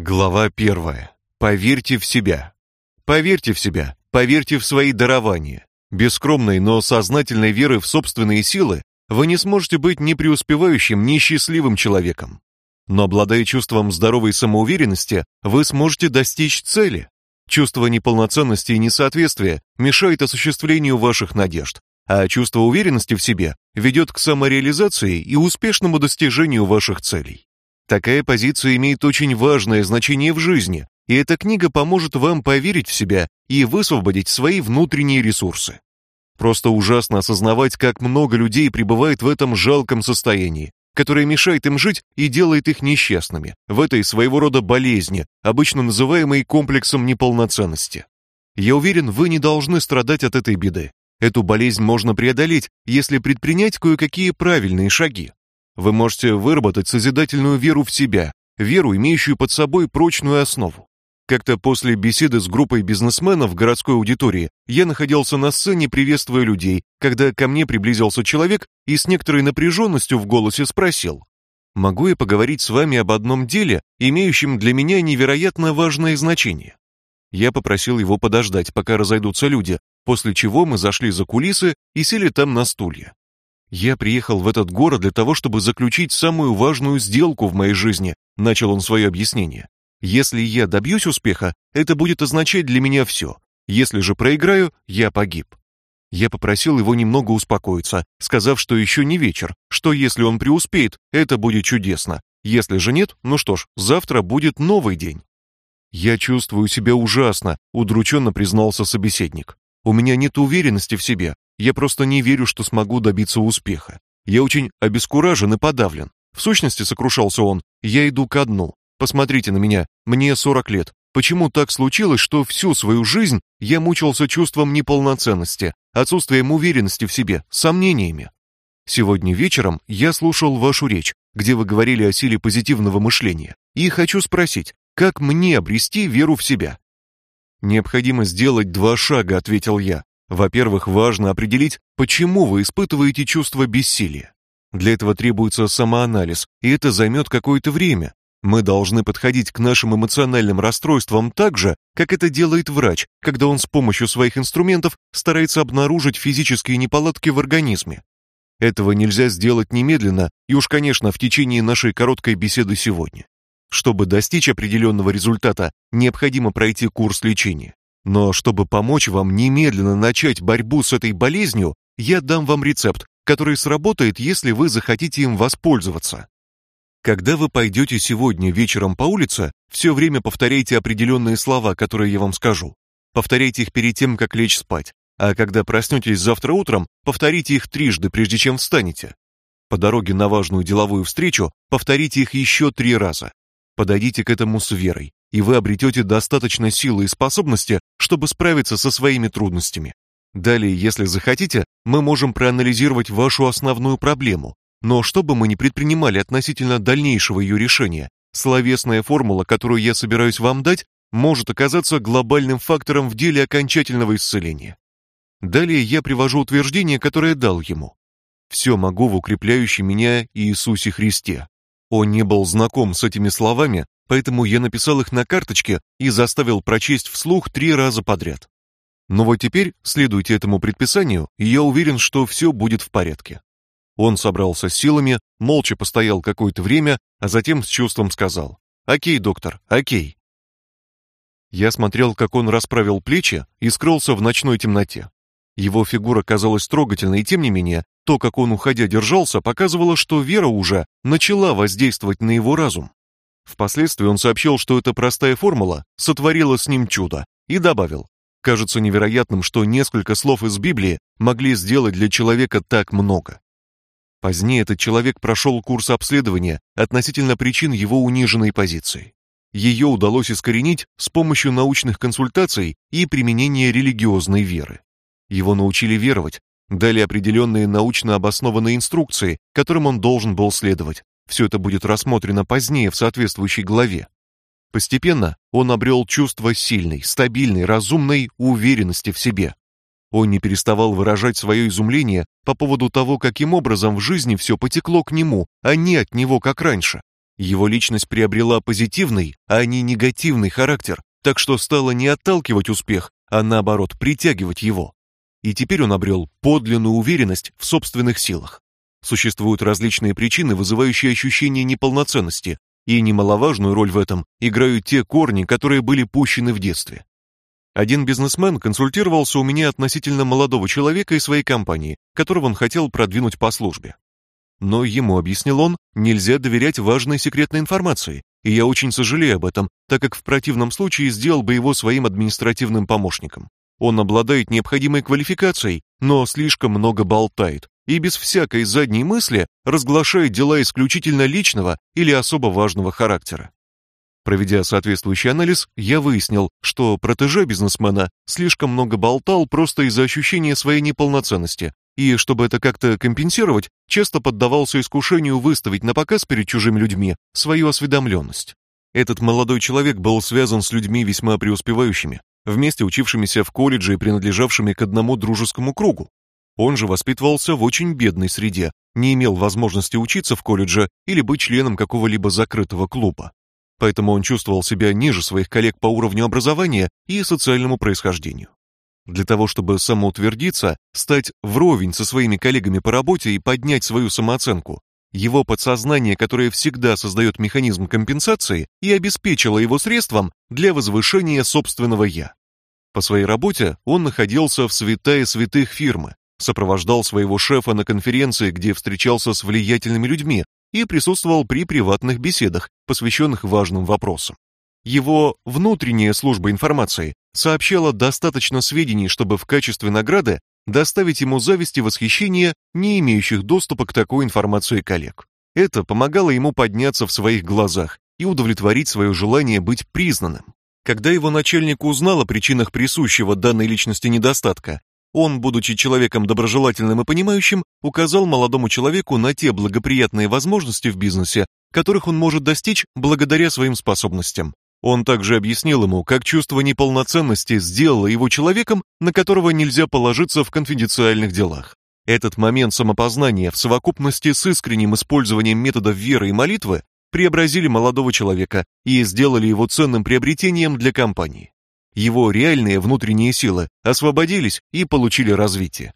Глава первая. Поверьте в себя. Поверьте в себя, поверьте в свои дарования. Без скромной, но сознательной веры в собственные силы вы не сможете быть ни преуспевающим, ни счастливым человеком. Но обладая чувством здоровой самоуверенности, вы сможете достичь цели. Чувство неполноценности и несоответствия мешает осуществлению ваших надежд, а чувство уверенности в себе ведет к самореализации и успешному достижению ваших целей. Такая позиция имеет очень важное значение в жизни, и эта книга поможет вам поверить в себя и высвободить свои внутренние ресурсы. Просто ужасно осознавать, как много людей пребывает в этом жалком состоянии, которое мешает им жить и делает их несчастными, в этой своего рода болезни, обычно называемой комплексом неполноценности. Я уверен, вы не должны страдать от этой беды. Эту болезнь можно преодолеть, если предпринять кое-какие правильные шаги. Вы можете выработать созидательную веру в себя, веру, имеющую под собой прочную основу. Как-то после беседы с группой бизнесменов в городской аудитории я находился на сцене, приветствуя людей, когда ко мне приблизился человек и с некоторой напряженностью в голосе спросил: "Могу я поговорить с вами об одном деле, имеющем для меня невероятно важное значение?" Я попросил его подождать, пока разойдутся люди, после чего мы зашли за кулисы и сели там на стулья. Я приехал в этот город для того, чтобы заключить самую важную сделку в моей жизни, начал он свое объяснение. Если я добьюсь успеха, это будет означать для меня все. Если же проиграю, я погиб. Я попросил его немного успокоиться, сказав, что еще не вечер, что если он преуспеет, это будет чудесно. Если же нет, ну что ж, завтра будет новый день. Я чувствую себя ужасно, удрученно признался собеседник. У меня нет уверенности в себе. Я просто не верю, что смогу добиться успеха. Я очень обескуражен и подавлен. В сущности, сокрушался он, я иду ко дну. Посмотрите на меня, мне 40 лет. Почему так случилось, что всю свою жизнь я мучился чувством неполноценности, отсутствием уверенности в себе, сомнениями? Сегодня вечером я слушал вашу речь, где вы говорили о силе позитивного мышления, и хочу спросить, как мне обрести веру в себя? Необходимо сделать два шага, ответил я. Во-первых, важно определить, почему вы испытываете чувство бессилия. Для этого требуется самоанализ, и это займет какое-то время, мы должны подходить к нашим эмоциональным расстройствам так же, как это делает врач, когда он с помощью своих инструментов старается обнаружить физические неполадки в организме. Этого нельзя сделать немедленно и уж, конечно, в течение нашей короткой беседы сегодня. Чтобы достичь определенного результата, необходимо пройти курс лечения. Но чтобы помочь вам немедленно начать борьбу с этой болезнью, я дам вам рецепт, который сработает, если вы захотите им воспользоваться. Когда вы пойдете сегодня вечером по улице, все время повторяйте определенные слова, которые я вам скажу. Повторяйте их перед тем, как лечь спать. А когда проснетесь завтра утром, повторите их трижды, прежде чем встанете. По дороге на важную деловую встречу повторите их еще три раза. Подойдите к этому с верой, и вы обретете достаточно силы и способности, чтобы справиться со своими трудностями. Далее, если захотите, мы можем проанализировать вашу основную проблему, но что бы мы ни предпринимали относительно дальнейшего ее решения, словесная формула, которую я собираюсь вам дать, может оказаться глобальным фактором в деле окончательного исцеления. Далее я привожу утверждение, которое дал ему. Все могу в укрепляющем меня Иисусе Христе. Он не был знаком с этими словами, поэтому я написал их на карточке и заставил прочесть вслух три раза подряд. Но вот теперь следуйте этому предписанию, и я уверен, что все будет в порядке. Он собрался с силами, молча постоял какое-то время, а затем с чувством сказал: "О'кей, доктор, о'кей". Я смотрел, как он расправил плечи и скрылся в ночной темноте. Его фигура казалась трогательной, и тем не менее, то, как он уходя держался, показывало, что вера уже начала воздействовать на его разум. Впоследствии он сообщил, что эта простая формула сотворила с ним чудо, и добавил: "Кажется невероятным, что несколько слов из Библии могли сделать для человека так много". Позднее этот человек прошел курс обследования относительно причин его униженной позиции. Ее удалось искоренить с помощью научных консультаций и применения религиозной веры. Его научили веровать, дали определенные научно обоснованные инструкции, которым он должен был следовать. Все это будет рассмотрено позднее в соответствующей главе. Постепенно он обрел чувство сильной, стабильной, разумной уверенности в себе, он не переставал выражать свое изумление по поводу того, каким образом в жизни все потекло к нему, а не от него, как раньше. Его личность приобрела позитивный, а не негативный характер, так что стало не отталкивать успех, а наоборот притягивать его. И теперь он обрел подлинную уверенность в собственных силах. Существуют различные причины, вызывающие ощущение неполноценности, и немаловажную роль в этом играют те корни, которые были пущены в детстве. Один бизнесмен консультировался у меня относительно молодого человека из своей компании, которого он хотел продвинуть по службе. Но ему, объяснил он, нельзя доверять важной секретной информации, и я очень сожалею об этом, так как в противном случае сделал бы его своим административным помощником. Он обладает необходимой квалификацией, но слишком много болтает и без всякой задней мысли разглашает дела исключительно личного или особо важного характера. Проведя соответствующий анализ, я выяснил, что протеже бизнесмена слишком много болтал просто из-за ощущения своей неполноценности, и чтобы это как-то компенсировать, часто поддавался искушению выставить на показ перед чужими людьми свою осведомленность. Этот молодой человек был связан с людьми весьма преуспевающими, вместе учившимися в колледже и принадлежавшими к одному дружескому кругу. Он же воспитывался в очень бедной среде, не имел возможности учиться в колледже или быть членом какого-либо закрытого клуба. Поэтому он чувствовал себя ниже своих коллег по уровню образования и социальному происхождению. Для того, чтобы самоутвердиться, стать вровень со своими коллегами по работе и поднять свою самооценку, его подсознание, которое всегда создает механизм компенсации, и обеспечило его средством для возвышения собственного я. По своей работе он находился в святая святых фирмы, сопровождал своего шефа на конференции, где встречался с влиятельными людьми и присутствовал при приватных беседах, посвященных важным вопросам. Его внутренняя служба информации сообщала достаточно сведений, чтобы в качестве награды доставить ему зависть и восхищение не имеющих доступа к такой информации коллег. Это помогало ему подняться в своих глазах и удовлетворить свое желание быть признанным. Когда его начальник узнал о причинах присущего данной личности недостатка, он, будучи человеком доброжелательным и понимающим, указал молодому человеку на те благоприятные возможности в бизнесе, которых он может достичь благодаря своим способностям. Он также объяснил ему, как чувство неполноценности сделало его человеком, на которого нельзя положиться в конфиденциальных делах. Этот момент самопознания в совокупности с искренним использованием методов веры и молитвы преобразили молодого человека и сделали его ценным приобретением для компании. Его реальные внутренние силы освободились и получили развитие.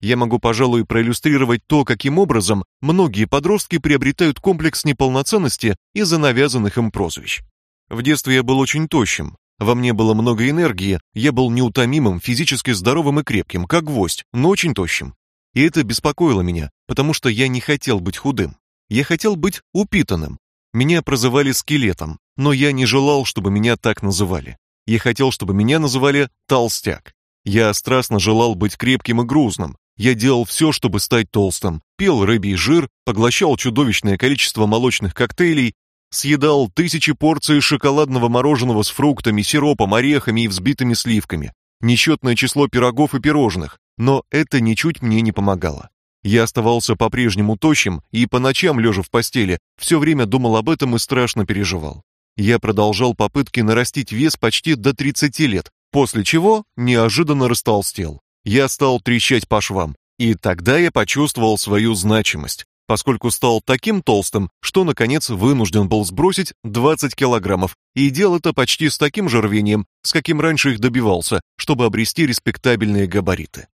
Я могу, пожалуй, проиллюстрировать то, каким образом многие подростки приобретают комплекс неполноценности из-за навязанных им прозвищ. В детстве я был очень тощим, во мне было много энергии, я был неутомимым, физически здоровым и крепким, как гвоздь, но очень тощим. И это беспокоило меня, потому что я не хотел быть худым. Я хотел быть упитанным. Меня прозывали скелетом, но я не желал, чтобы меня так называли. Я хотел, чтобы меня называли толстяк. Я страстно желал быть крепким и грузным. Я делал все, чтобы стать толстым. Пил рыбий жир, поглощал чудовищное количество молочных коктейлей, съедал тысячи порций шоколадного мороженого с фруктами, сиропом, орехами и взбитыми сливками, несчетное число пирогов и пирожных, но это ничуть мне не помогало. Я оставался по-прежнему тощим и по ночам, лежа в постели, все время думал об этом и страшно переживал. Я продолжал попытки нарастить вес почти до 30 лет, после чего неожиданно растолстел. Я стал трещать по швам, и тогда я почувствовал свою значимость, поскольку стал таким толстым, что наконец вынужден был сбросить 20 килограммов, и делал это почти с таким же рвением, с каким раньше их добивался, чтобы обрести респектабельные габариты.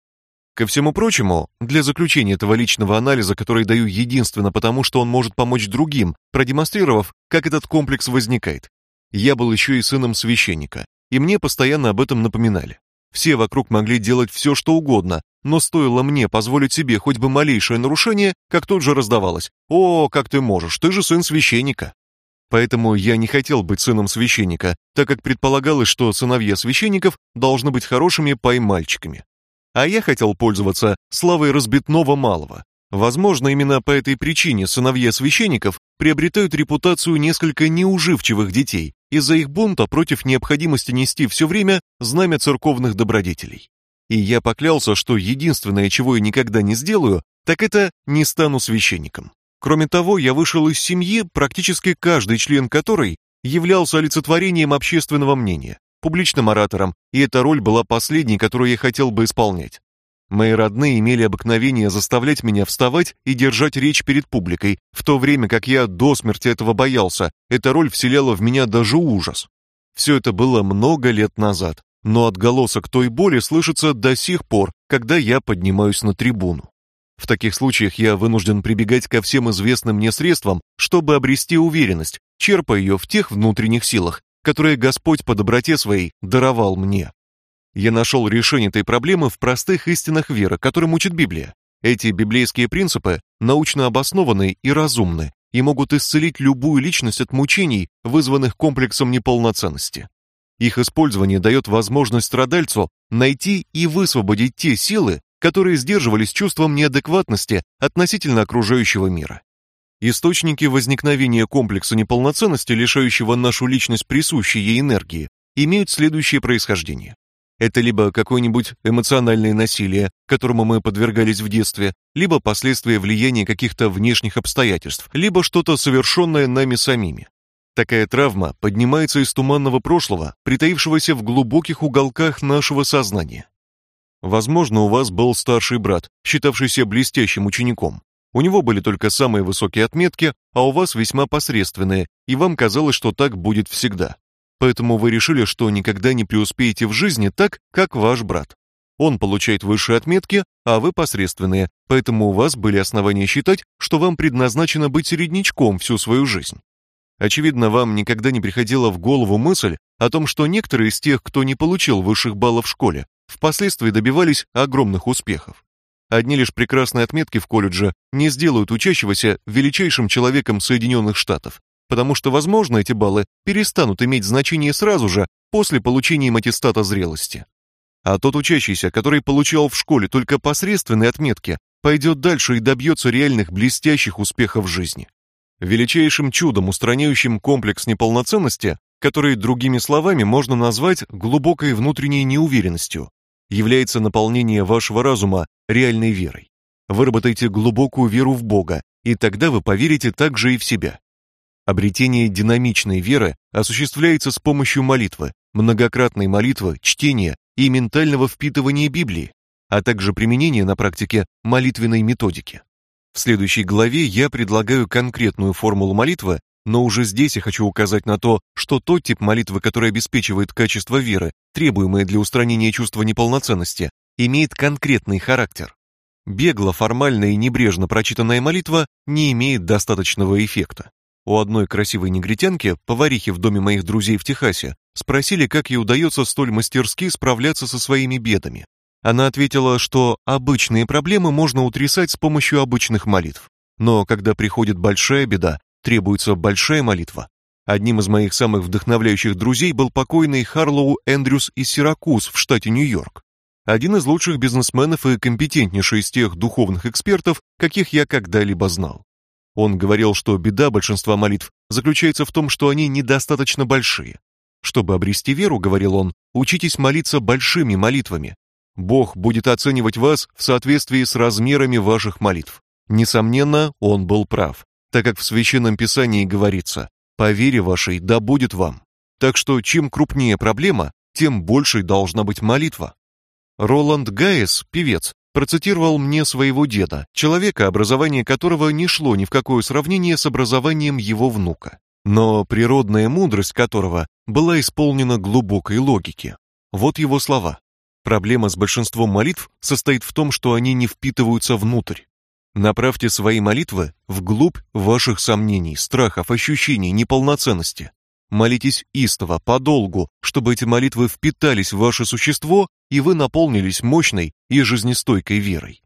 Ко всему прочему, для заключения этого личного анализа, который даю единственно потому, что он может помочь другим, продемонстрировав, как этот комплекс возникает. Я был еще и сыном священника, и мне постоянно об этом напоминали. Все вокруг могли делать все, что угодно, но стоило мне позволить себе хоть бы малейшее нарушение, как тут же раздавалось: "О, как ты можешь? Ты же сын священника". Поэтому я не хотел быть сыном священника, так как предполагалось, что сыновья священников должны быть хорошими поймальчиками. А я хотел пользоваться славой разбитного малого. Возможно, именно по этой причине сыновья священников приобретают репутацию несколько неуживчивых детей из-за их бунта против необходимости нести все время знамя церковных добродетелей. И я поклялся, что единственное, чего я никогда не сделаю, так это не стану священником. Кроме того, я вышел из семьи, практически каждый член которой являлся олицетворением общественного мнения, публичным оратором, и эта роль была последней, которую я хотел бы исполнять. Мои родные имели обыкновение заставлять меня вставать и держать речь перед публикой, в то время как я до смерти этого боялся. Эта роль вселяла в меня даже ужас. Все это было много лет назад, но отголосок той боли слышится до сих пор, когда я поднимаюсь на трибуну. В таких случаях я вынужден прибегать ко всем известным мне средствам, чтобы обрести уверенность, черпая ее в тех внутренних силах, которые Господь по доброте своей даровал мне. Я нашел решение этой проблемы в простых истинах веры, которым учит Библия. Эти библейские принципы научно обоснованы и разумны и могут исцелить любую личность от мучений, вызванных комплексом неполноценности. Их использование дает возможность страдальцу найти и высвободить те силы, которые сдерживались чувством неадекватности относительно окружающего мира. Источники возникновения комплекса неполноценности, лишающего нашу личность присущей ей энергии, имеют следующее происхождение. Это либо какое-нибудь эмоциональное насилие, которому мы подвергались в детстве, либо последствия влияния каких-то внешних обстоятельств, либо что-то совершенное нами самими. Такая травма поднимается из туманного прошлого, притаившегося в глубоких уголках нашего сознания. Возможно, у вас был старший брат, считавшийся блестящим учеником. У него были только самые высокие отметки, а у вас весьма посредственные, и вам казалось, что так будет всегда. Поэтому вы решили, что никогда не преуспеете в жизни так, как ваш брат. Он получает высшие отметки, а вы посредственные, поэтому у вас были основания считать, что вам предназначено быть середнячком всю свою жизнь. Очевидно, вам никогда не приходила в голову мысль о том, что некоторые из тех, кто не получил высших баллов в школе, впоследствии добивались огромных успехов. Одни лишь прекрасные отметки в колледже не сделают учащегося величайшим человеком Соединенных Штатов, потому что, возможно, эти баллы перестанут иметь значение сразу же после получения аттестата зрелости. А тот учащийся, который получал в школе только посредственные отметки, пойдет дальше и добьется реальных блестящих успехов в жизни. Величайшим чудом, устраняющим комплекс неполноценности, который другими словами можно назвать глубокой внутренней неуверенностью, является наполнение вашего разума реальной верой. Выработайте глубокую веру в Бога, и тогда вы поверите также и в себя. Обретение динамичной веры осуществляется с помощью молитвы, многократной молитвы, чтения и ментального впитывания Библии, а также применения на практике молитвенной методики. В следующей главе я предлагаю конкретную формулу молитвы, но уже здесь я хочу указать на то, что тот тип молитвы, который обеспечивает качество веры, требуемое для устранения чувства неполноценности, имеет конкретный характер. Бегло, формально и небрежно прочитанная молитва не имеет достаточного эффекта. У одной красивой негритянки, поварихи в доме моих друзей в Техасе, спросили, как ей удается столь мастерски справляться со своими бедами. Она ответила, что обычные проблемы можно утрясать с помощью обычных молитв. Но когда приходит большая беда, требуется большая молитва. Одним из моих самых вдохновляющих друзей был покойный Харлоу Эндрюс из Сиракуз в штате Нью-Йорк. Один из лучших бизнесменов и компетентнейший из тех духовных экспертов, каких я когда-либо знал. Он говорил, что беда большинства молитв заключается в том, что они недостаточно большие. Чтобы обрести веру, говорил он, учитесь молиться большими молитвами. Бог будет оценивать вас в соответствии с размерами ваших молитв. Несомненно, он был прав, так как в священном писании говорится: "По вере вашей да будет вам". Так что чем крупнее проблема, тем большей должна быть молитва. Роланд Гайес, певец, процитировал мне своего деда, человека, образование которого не шло ни в какое сравнение с образованием его внука, но природная мудрость которого была исполнена глубокой логики. Вот его слова. Проблема с большинством молитв состоит в том, что они не впитываются внутрь. Направьте свои молитвы вглубь ваших сомнений, страхов, ощущений неполноценности. Молитесь истово, подолгу, чтобы эти молитвы впитались в ваше существо и вы наполнились мощной и жизнестойкой верой.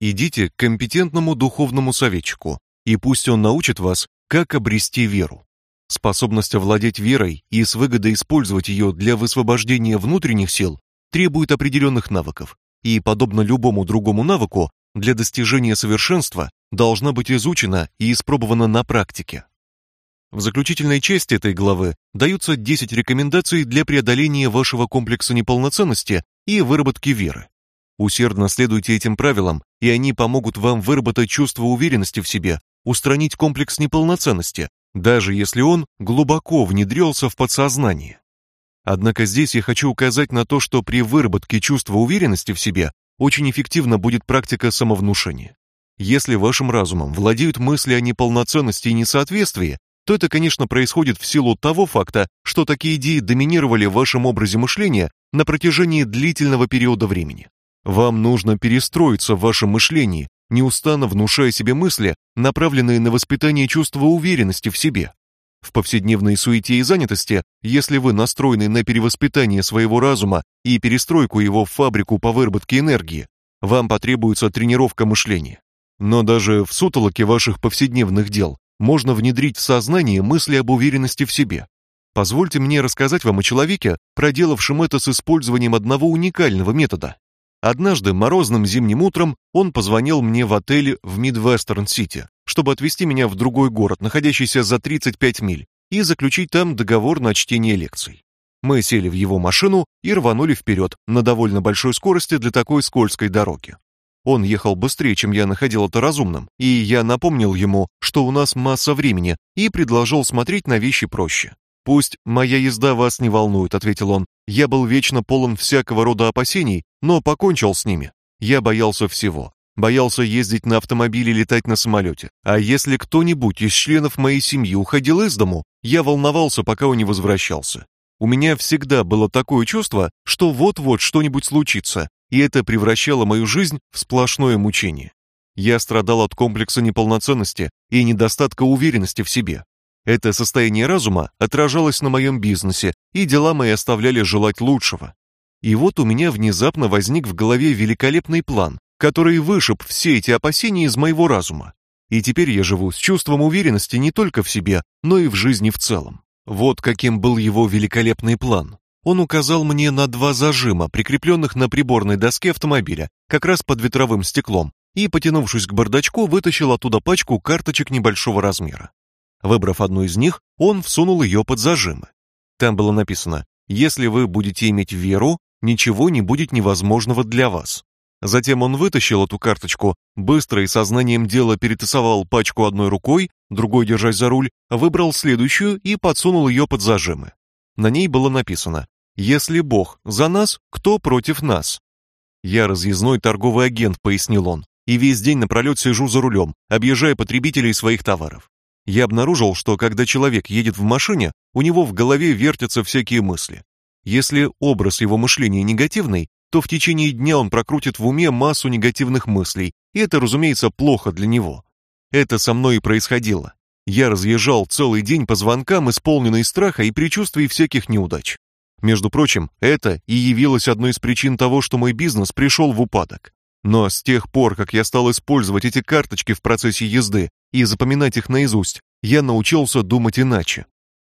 Идите к компетентному духовному советчику, и пусть он научит вас, как обрести веру. Способность овладеть верой и с выгодой использовать ее для высвобождения внутренних сил требует определенных навыков, и, подобно любому другому навыку, для достижения совершенства должна быть изучена и испробована на практике. В заключительной части этой главы даются 10 рекомендаций для преодоления вашего комплекса неполноценности и выработки веры. Усердно следуйте этим правилам, и они помогут вам выработать чувство уверенности в себе, устранить комплекс неполноценности, даже если он глубоко внедрился в подсознание. Однако здесь я хочу указать на то, что при выработке чувства уверенности в себе очень эффективна будет практика самовнушения. Если вашим разумом владеют мысли о неполноценности и несоответствии, то это, конечно, происходит в силу того факта, что такие идеи доминировали в вашем образе мышления на протяжении длительного периода времени. Вам нужно перестроиться в вашем мышлении, неустанно внушая себе мысли, направленные на воспитание чувства уверенности в себе. В повседневной суете и занятости, если вы настроены на перевоспитание своего разума и перестройку его в фабрику по выработке энергии, вам потребуется тренировка мышления. Но даже в сутолоке ваших повседневных дел можно внедрить в сознание мысли об уверенности в себе. Позвольте мне рассказать вам о человеке, проделавшем это с использованием одного уникального метода. Однажды морозным зимним утром он позвонил мне в отель в Мидвестерн-Сити, чтобы отвезти меня в другой город, находящийся за 35 миль, и заключить там договор на чтение лекций. Мы сели в его машину и рванули вперед на довольно большой скорости для такой скользкой дороги. Он ехал быстрее, чем я находил это разумным, и я напомнил ему, что у нас масса времени, и предложил смотреть на вещи проще. Пусть моя езда вас не волнует, ответил он. Я был вечно полон всякого рода опасений, но покончил с ними. Я боялся всего. Боялся ездить на автомобиле, летать на самолете. А если кто-нибудь из членов моей семьи уходил из дому, я волновался, пока он не возвращался. У меня всегда было такое чувство, что вот-вот что-нибудь случится, и это превращало мою жизнь в сплошное мучение. Я страдал от комплекса неполноценности и недостатка уверенности в себе. Это состояние разума отражалось на моем бизнесе, и дела мои оставляли желать лучшего. И вот у меня внезапно возник в голове великолепный план, который вышиб все эти опасения из моего разума. И теперь я живу с чувством уверенности не только в себе, но и в жизни в целом. Вот каким был его великолепный план. Он указал мне на два зажима, прикрепленных на приборной доске автомобиля, как раз под ветровым стеклом, и, потянувшись к бардачку, вытащил оттуда пачку карточек небольшого размера. Выбрав одну из них, он всунул ее под зажимы. Там было написано: "Если вы будете иметь веру, ничего не будет невозможного для вас". Затем он вытащил эту карточку, быстро и сознанием дела перетасовал пачку одной рукой, другой держась за руль, выбрал следующую и подсунул ее под зажимы. На ней было написано: "Если Бог за нас, кто против нас?" Я разъездной торговый агент, пояснил он, и весь день напролет сижу за рулем, объезжая потребителей своих товаров. Я обнаружил, что когда человек едет в машине, у него в голове вертятся всякие мысли. Если образ его мышления негативный, то в течение дня он прокрутит в уме массу негативных мыслей, и это, разумеется, плохо для него. Это со мной и происходило. Я разъезжал целый день по звонкам, исполненный страха и предчувствий всяких неудач. Между прочим, это и явилось одной из причин того, что мой бизнес пришел в упадок. Но с тех пор, как я стал использовать эти карточки в процессе езды и запоминать их наизусть, я научился думать иначе.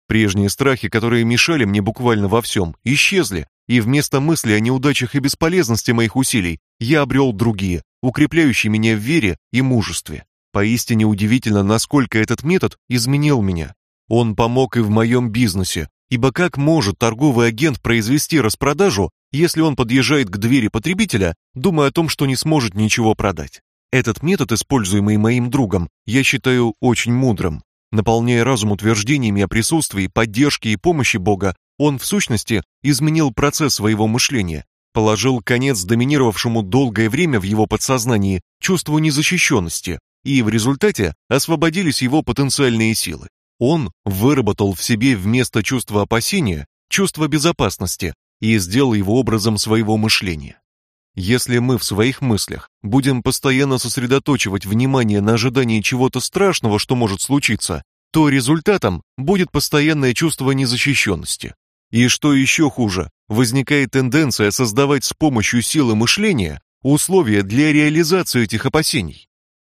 Прежние страхи, которые мешали мне буквально во всем, исчезли, и вместо мысли о неудачах и бесполезности моих усилий я обрел другие, укрепляющие меня в вере и мужестве. Поистине удивительно, насколько этот метод изменил меня. Он помог и в моем бизнесе, ибо как может торговый агент произвести распродажу, если он подъезжает к двери потребителя, думая о том, что не сможет ничего продать? Этот метод, используемый моим другом, я считаю очень мудрым. Наполняя разум утверждениями о присутствии, поддержке и помощи Бога, он в сущности изменил процесс своего мышления, положил конец доминировавшему долгое время в его подсознании чувству незащищенности, и в результате освободились его потенциальные силы. Он выработал в себе вместо чувства опасения чувство безопасности и сделал его образом своего мышления. Если мы в своих мыслях будем постоянно сосредотачивать внимание на ожидании чего-то страшного, что может случиться, то результатом будет постоянное чувство незащищенности. И что еще хуже, возникает тенденция создавать с помощью силы мышления условия для реализации этих опасений.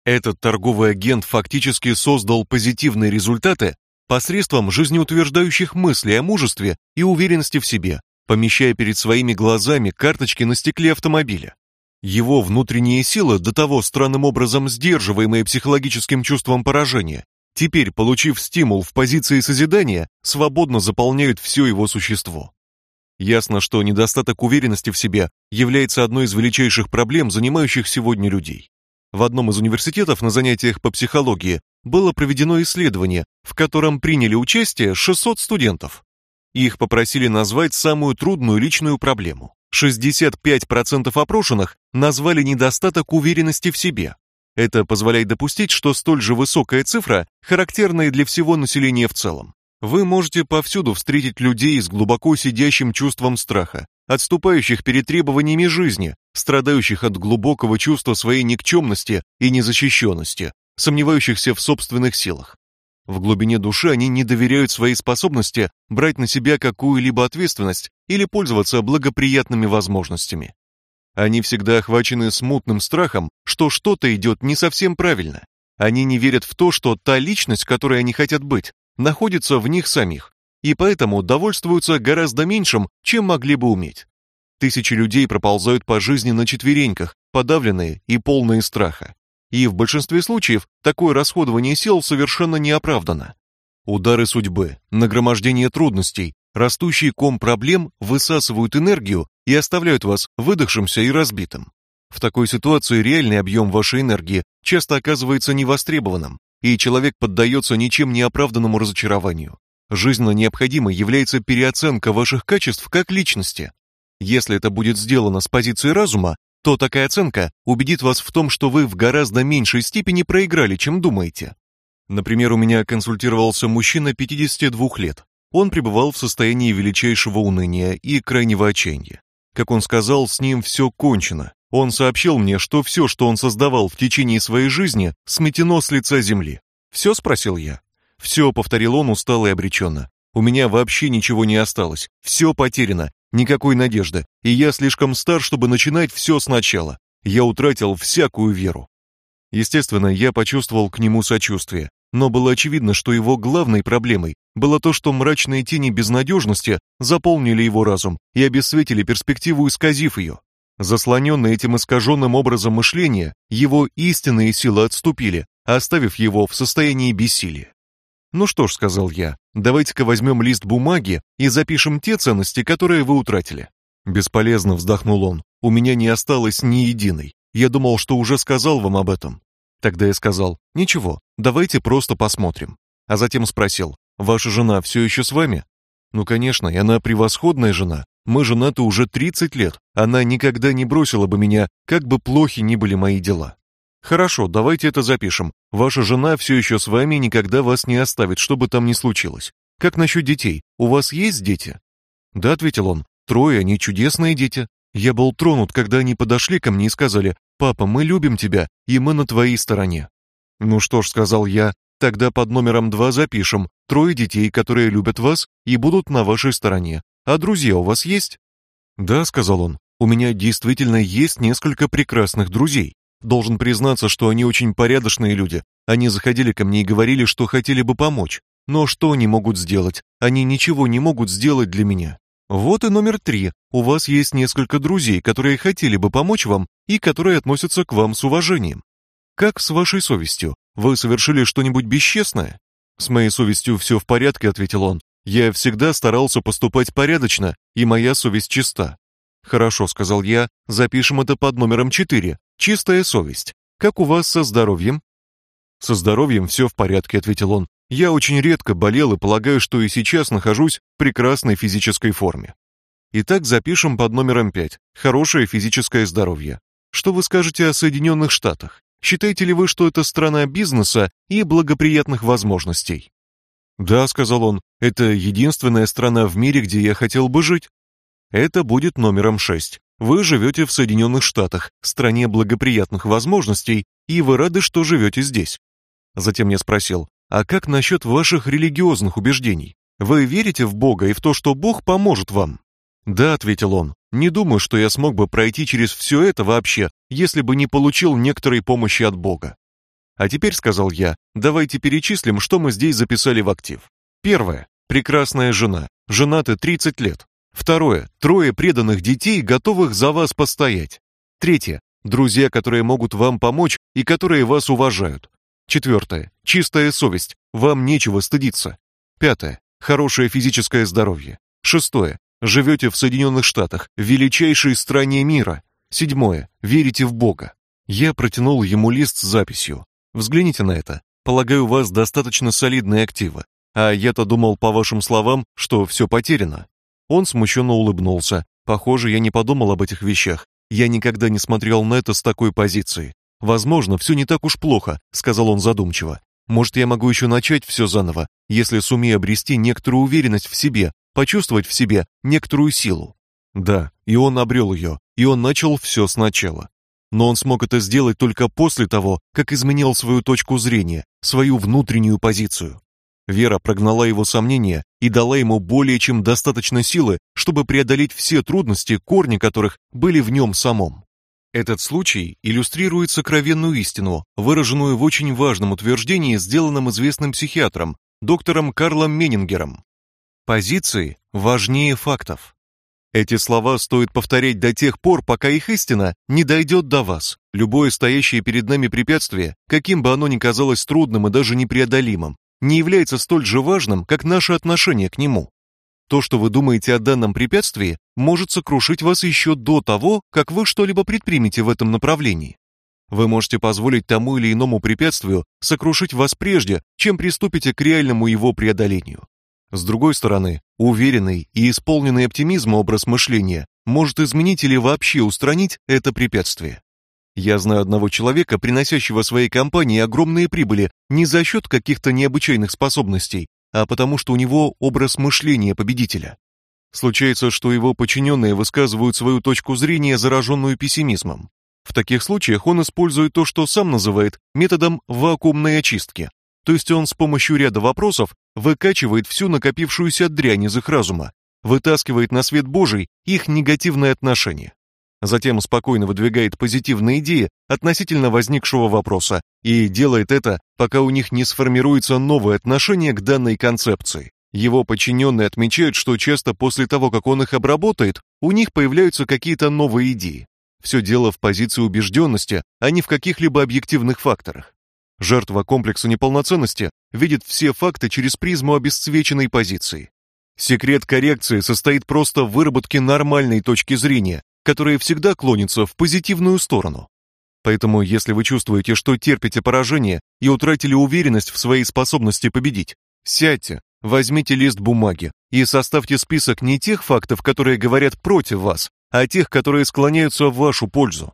Этот торговый агент фактически создал позитивные результаты посредством жизнеутверждающих мыслей о мужестве и уверенности в себе, помещая перед своими глазами карточки на стекле автомобиля. Его внутренние силы, до того странным образом сдерживаемые психологическим чувством поражения, теперь, получив стимул в позиции созидания, свободно заполняют все его существо. Ясно, что недостаток уверенности в себе является одной из величайших проблем, занимающих сегодня людей. В одном из университетов на занятиях по психологии было проведено исследование, в котором приняли участие 600 студентов. Их попросили назвать самую трудную личную проблему. 65% опрошенных назвали недостаток уверенности в себе. Это позволяет допустить, что столь же высокая цифра характерна и для всего населения в целом. Вы можете повсюду встретить людей с глубоко сидящим чувством страха, отступающих перед требованиями жизни, страдающих от глубокого чувства своей никчемности и незащищенности, сомневающихся в собственных силах. В глубине души они не доверяют своей способности брать на себя какую-либо ответственность или пользоваться благоприятными возможностями. Они всегда охвачены смутным страхом, что что-то идет не совсем правильно. Они не верят в то, что та личность, которой они хотят быть, находится в них самих, и поэтому довольствуются гораздо меньшим, чем могли бы уметь. Тысячи людей проползают по жизни на четвереньках, подавленные и полные страха. И в большинстве случаев такое расходование сил совершенно не оправдано. Удары судьбы, нагромождение трудностей, растущий ком проблем высасывают энергию и оставляют вас выдохшимся и разбитым. В такой ситуации реальный объем вашей энергии часто оказывается невостребованным, и человек поддается ничем не оправданному разочарованию. Жизненно необходимой является переоценка ваших качеств как личности. Если это будет сделано с позиции разума, то такая оценка убедит вас в том, что вы в гораздо меньшей степени проиграли, чем думаете. Например, у меня консультировался мужчина 52 лет. Он пребывал в состоянии величайшего уныния и крайнего отчаяния. Как он сказал, с ним все кончено. Он сообщил мне, что все, что он создавал в течение своей жизни, сметено с лица земли. «Все?» — спросил я. «Все», — повторил он устало и обреченно. «У меня вообще ничего не осталось. Все потеряно никакой надежды, и я слишком стар, чтобы начинать все сначала. Я утратил всякую веру. Естественно, я почувствовал к нему сочувствие, но было очевидно, что его главной проблемой было то, что мрачные тени безнадежности заполнили его разум и обесцветили перспективу, исказив ее. Заслоненный этим искаженным образом мышления, его истинные силы отступили, оставив его в состоянии бессилия. «Ну что ж», — сказал я, — «давайте-ка возьмем лист бумаги и запишем те ценности, которые вы утратили». Бесполезно вздохнул он. «У меня не осталось ни единой. Я думал, что уже сказал вам об этом». Тогда я сказал, «Ничего, давайте просто посмотрим». А затем спросил, «Ваша жена все еще с вами?» «Ну, конечно, и она превосходная жена. Мы женаты уже 30 лет. Она никогда не бросила бы меня, как бы плохи ни были мои дела». Хорошо, давайте это запишем. Ваша жена все еще с вами никогда вас не оставит, что бы там ни случилось. Как насчет детей? У вас есть дети? Да, ответил он. Трое, они чудесные дети. Я был тронут, когда они подошли ко мне и сказали: "Папа, мы любим тебя, и мы на твоей стороне". Ну что ж, сказал я, тогда под номером два запишем: трое детей, которые любят вас и будут на вашей стороне. А друзья у вас есть? Да, сказал он. У меня действительно есть несколько прекрасных друзей. Должен признаться, что они очень порядочные люди. Они заходили ко мне и говорили, что хотели бы помочь. Но что они могут сделать? Они ничего не могут сделать для меня. Вот и номер три. У вас есть несколько друзей, которые хотели бы помочь вам и которые относятся к вам с уважением. Как с вашей совестью? Вы совершили что-нибудь бесчестное? С моей совестью все в порядке, ответил он. Я всегда старался поступать порядочно, и моя совесть чиста. Хорошо, сказал я. Запишем это под номером четыре. Чистая совесть. Как у вас со здоровьем? Со здоровьем все в порядке, ответил он. Я очень редко болел и полагаю, что и сейчас нахожусь в прекрасной физической форме. Итак, запишем под номером 5. Хорошее физическое здоровье. Что вы скажете о Соединенных Штатах? Считаете ли вы, что это страна бизнеса и благоприятных возможностей? Да, сказал он. Это единственная страна в мире, где я хотел бы жить. Это будет номером 6. Вы живете в Соединенных Штатах, стране благоприятных возможностей, и вы рады, что живете здесь. Затем я спросил, а как насчет ваших религиозных убеждений? Вы верите в Бога и в то, что Бог поможет вам? Да, ответил он. Не думаю, что я смог бы пройти через все это вообще, если бы не получил некоторой помощи от Бога. А теперь, сказал я, давайте перечислим, что мы здесь записали в актив. Первое. Прекрасная жена. Женаты 30 лет. Второе. Трое преданных детей, готовых за вас постоять. Третье. Друзья, которые могут вам помочь и которые вас уважают. Четвертое. Чистая совесть. Вам нечего стыдиться. Пятое. Хорошее физическое здоровье. Шестое. Живете в Соединенных Штатах, величайшей стране мира. Седьмое. Верите в Бога. Я протянул ему лист с записью. Взгляните на это. Полагаю, у вас достаточно солидные активы. А я-то думал, по вашим словам, что все потеряно. Он смущенно улыбнулся, Похоже, я не подумал об этих вещах. Я никогда не смотрел на это с такой позиции. Возможно, все не так уж плохо, сказал он задумчиво. Может, я могу еще начать все заново, если сумею обрести некоторую уверенность в себе, почувствовать в себе некоторую силу. Да, и он обрел ее, и он начал все сначала. Но он смог это сделать только после того, как изменил свою точку зрения, свою внутреннюю позицию. Вера прогнала его сомнения и дала ему более чем достаточно силы, чтобы преодолеть все трудности, корни которых были в нем самом. Этот случай иллюстрирует сокровенную истину, выраженную в очень важном утверждении, сделанном известным психиатром, доктором Карлом Менингером. Позиции важнее фактов. Эти слова стоит повторять до тех пор, пока их истина не дойдет до вас. Любое стоящее перед нами препятствие, каким бы оно ни казалось трудным и даже непреодолимым, не является столь же важным, как наше отношение к нему. То, что вы думаете о данном препятствии, может сокрушить вас еще до того, как вы что-либо предпримете в этом направлении. Вы можете позволить тому или иному препятствию сокрушить вас прежде, чем приступите к реальному его преодолению. С другой стороны, уверенный и исполненный оптимизма образ мышления может изменить или вообще устранить это препятствие. Я знаю одного человека, приносящего своей компании огромные прибыли не за счет каких-то необычайных способностей, а потому что у него образ мышления победителя. Случается, что его подчиненные высказывают свою точку зрения, зараженную пессимизмом. В таких случаях он использует то, что сам называет методом вакуумной очистки. То есть он с помощью ряда вопросов выкачивает всю накопившуюся дрянь из их разума, вытаскивает на свет Божий их негативные отношения. Затем спокойно выдвигает позитивные идеи относительно возникшего вопроса и делает это, пока у них не сформируется новое отношение к данной концепции. Его подчиненные отмечают, что часто после того, как он их обработает, у них появляются какие-то новые идеи. Все дело в позиции убежденности, а не в каких-либо объективных факторах. Жертва комплекса неполноценности видит все факты через призму обесцвеченной позиции. Секрет коррекции состоит просто в выработке нормальной точки зрения, которая всегда клонится в позитивную сторону. Поэтому, если вы чувствуете, что терпите поражение и утратили уверенность в своей способности победить, сядьте, возьмите лист бумаги и составьте список не тех фактов, которые говорят против вас, а тех, которые склоняются в вашу пользу.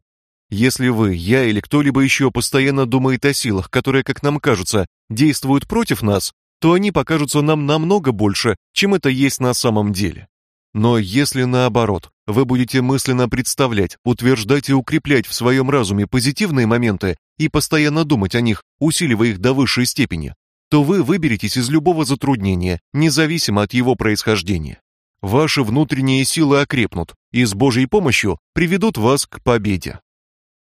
Если вы, я или кто-либо еще постоянно думает о силах, которые, как нам кажется, действуют против нас, то они покажутся нам намного больше, чем это есть на самом деле. Но если наоборот, вы будете мысленно представлять, утверждать и укреплять в своем разуме позитивные моменты и постоянно думать о них, усиливая их до высшей степени, то вы выберетесь из любого затруднения, независимо от его происхождения. Ваши внутренние силы окрепнут и с Божьей помощью приведут вас к победе.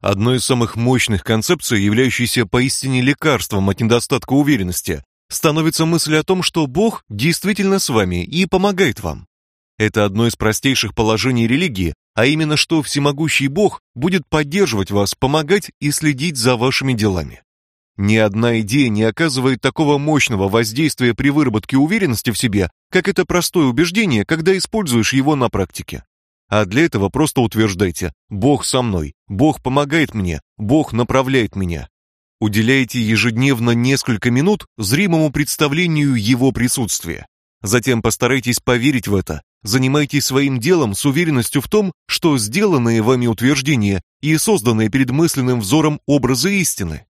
Одной из самых мощных концепций, являющейся поистине лекарством от недостатка уверенности, становится мысль о том, что Бог действительно с вами и помогает вам. Это одно из простейших положений религии, а именно что всемогущий Бог будет поддерживать вас, помогать и следить за вашими делами. Ни одна идея не оказывает такого мощного воздействия при выработке уверенности в себе, как это простое убеждение, когда используешь его на практике. А для этого просто утверждайте: Бог со мной, Бог помогает мне, Бог направляет меня. Уделяйте ежедневно несколько минут зримому представлению его присутствия. Затем постарайтесь поверить в это, Занимайтесь своим делом с уверенностью в том, что сделанные вами утверждения и созданные перед мысленным взором образы истины.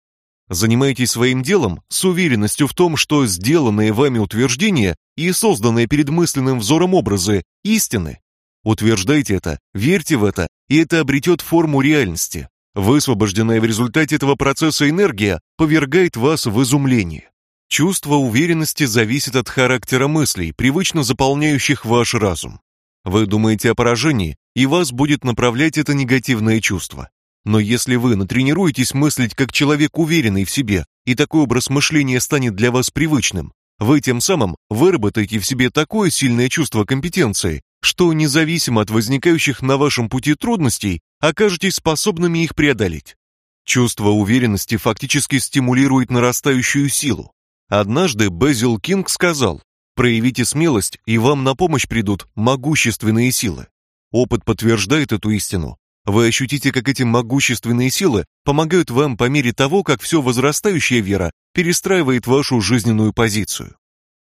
Занимайтесь своим делом с уверенностью в том, что сделанные вами утверждения и созданные перед мысленным взором образы истины. Утверждайте это, верьте в это, и это обретет форму реальности. Высвобожденная в результате этого процесса энергия повергает вас в изумление. Чувство уверенности зависит от характера мыслей, привычно заполняющих ваш разум. Вы думаете о поражении, и вас будет направлять это негативное чувство. Но если вы натренируетесь мыслить как человек уверенный в себе, и такой образ мышления станет для вас привычным, вы тем самым выработаете в себе такое сильное чувство компетенции, что независимо от возникающих на вашем пути трудностей, окажетесь способными их преодолеть. Чувство уверенности фактически стимулирует нарастающую силу. Однажды Безил Кинг сказал: "Проявите смелость, и вам на помощь придут могущественные силы". Опыт подтверждает эту истину. Вы ощутите, как эти могущественные силы помогают вам по мере того, как все возрастающая вера перестраивает вашу жизненную позицию.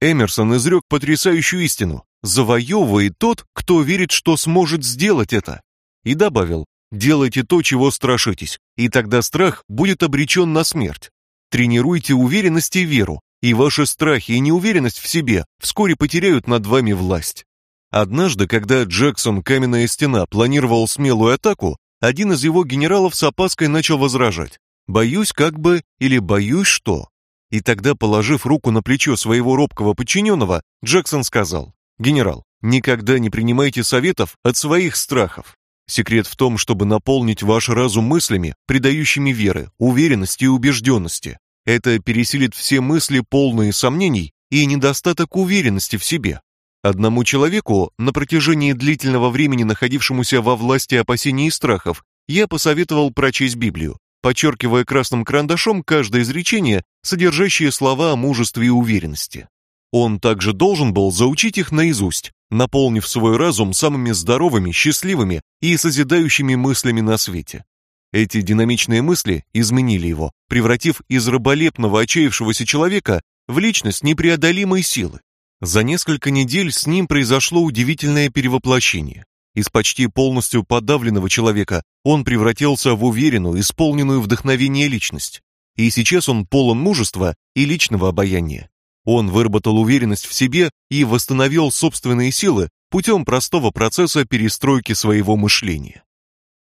Эмерсон изрек потрясающую истину: завоевывает тот, кто верит, что сможет сделать это. И добавил, делайте то, чего страшитесь, и тогда страх будет обречен на смерть. Тренируйте уверенность и веру, и ваши страхи и неуверенность в себе вскоре потеряют над вами власть. Однажды, когда Джексон Каменная стена планировал смелую атаку, один из его генералов с опаской начал возражать: "Боюсь, как бы или боюсь что?" И тогда, положив руку на плечо своего робкого подчиненного, Джексон сказал: "Генерал, никогда не принимайте советов от своих страхов. Секрет в том, чтобы наполнить ваш разум мыслями, придающими веры, уверенности и убежденности. Это пересилит все мысли, полные сомнений и недостаток уверенности в себе. Одному человеку, на протяжении длительного времени находившемуся во власти опасений и страхов, я посоветовал прочесть Библию, подчеркивая красным карандашом каждое изречение, содержащее слова о мужестве и уверенности. Он также должен был заучить их наизусть, наполнив свой разум самыми здоровыми, счастливыми и созидающими мыслями на свете. Эти динамичные мысли изменили его, превратив из раболепного отчаявшегося человека в личность непреодолимой силы. За несколько недель с ним произошло удивительное перевоплощение. Из почти полностью подавленного человека он превратился в уверенную, исполненную вдохновения личность. И сейчас он полон мужества и личного обаяния. Он выработал уверенность в себе и восстановил собственные силы путем простого процесса перестройки своего мышления.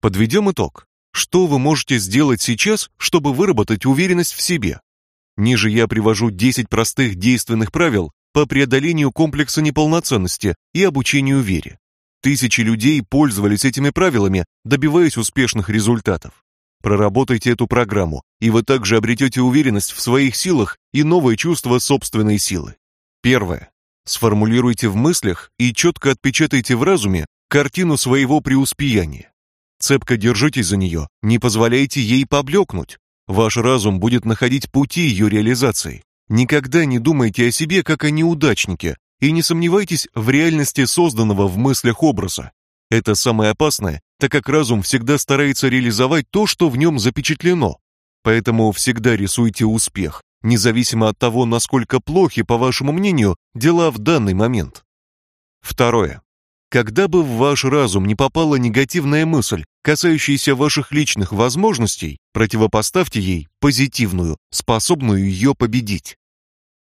Подведем итог. Что вы можете сделать сейчас, чтобы выработать уверенность в себе? Ниже я привожу 10 простых действенных правил, по преодолению комплекса неполноценности и обучению вере. Тысячи людей пользовались этими правилами, добиваясь успешных результатов. Проработайте эту программу, и вы также обретете уверенность в своих силах и новое чувство собственной силы. Первое. Сформулируйте в мыслях и четко отпечатайте в разуме картину своего преуспеяния. Цепко держитесь за нее, не позволяйте ей поблекнуть. Ваш разум будет находить пути ее реализации. Никогда не думайте о себе как о неудачнике и не сомневайтесь в реальности созданного в мыслях образа. Это самое опасное, так как разум всегда старается реализовать то, что в нем запечатлено. Поэтому всегда рисуйте успех, независимо от того, насколько плохи, по вашему мнению, дела в данный момент. Второе. Когда бы в ваш разум не попала негативная мысль, касающаяся ваших личных возможностей, противопоставьте ей позитивную, способную ее победить.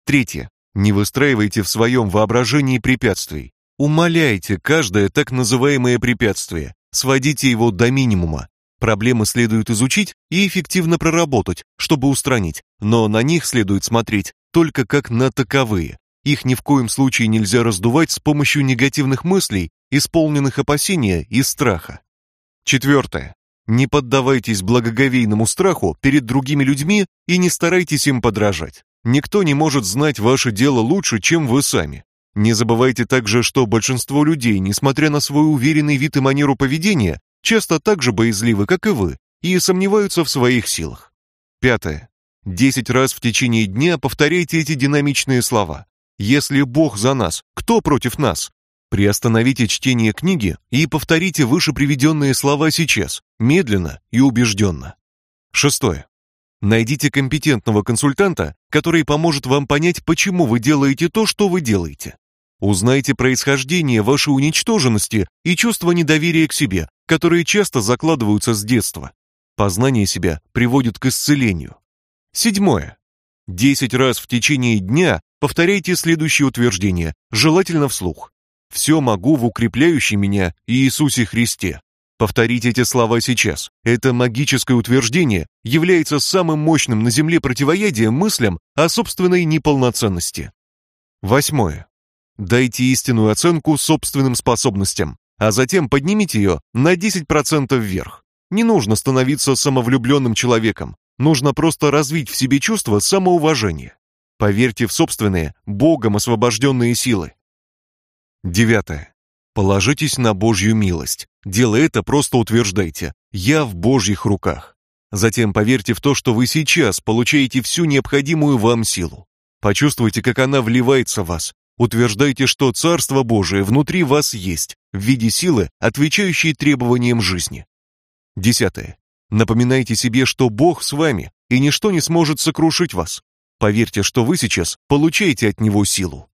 Третье. Не выстраивайте в своем воображении препятствий. Умаляйте каждое так называемое препятствие, сводите его до минимума. Проблемы следует изучить и эффективно проработать, чтобы устранить, но на них следует смотреть только как на таковые, их ни в коем случае нельзя раздувать с помощью негативных мыслей, исполненных опасения и страха. Четвертое. Не поддавайтесь благоговейному страху перед другими людьми и не старайтесь им подражать. Никто не может знать ваше дело лучше, чем вы сами. Не забывайте также, что большинство людей, несмотря на свой уверенный вид и манеру поведения, часто так же боязливы, как и вы, и сомневаются в своих силах. Пятое. Десять раз в течение дня повторяйте эти динамичные слова. Если Бог за нас, кто против нас? Приостановите чтение книги и повторите выше приведенные слова сейчас, медленно и убежденно. Шестое. Найдите компетентного консультанта, который поможет вам понять, почему вы делаете то, что вы делаете. Узнайте происхождение вашей уничтоженности и чувства недоверия к себе, которые часто закладываются с детства. Познание себя приводит к исцелению. Седьмое. Десять раз в течение дня Повторяйте следующее утверждение, желательно вслух. «Все могу в укрепляющем меня Иисусе Христе». Повторите эти слова сейчас. Это магическое утверждение является самым мощным на земле противоядием мыслям о собственной неполноценности. Восьмое. Дайте истинную оценку собственным способностям, а затем поднимите ее на 10% вверх. Не нужно становиться самовлюбленным человеком, нужно просто развить в себе чувство самоуважения. Поверьте в собственные, Богом освобожденные силы. Девятое. Положитесь на Божью милость. Делая это, просто утверждайте «Я в Божьих руках». Затем поверьте в то, что вы сейчас получаете всю необходимую вам силу. Почувствуйте, как она вливается в вас. Утверждайте, что Царство Божие внутри вас есть, в виде силы, отвечающей требованиям жизни. Десятое. Напоминайте себе, что Бог с вами, и ничто не сможет сокрушить вас. Поверьте, что вы сейчас получаете от него силу.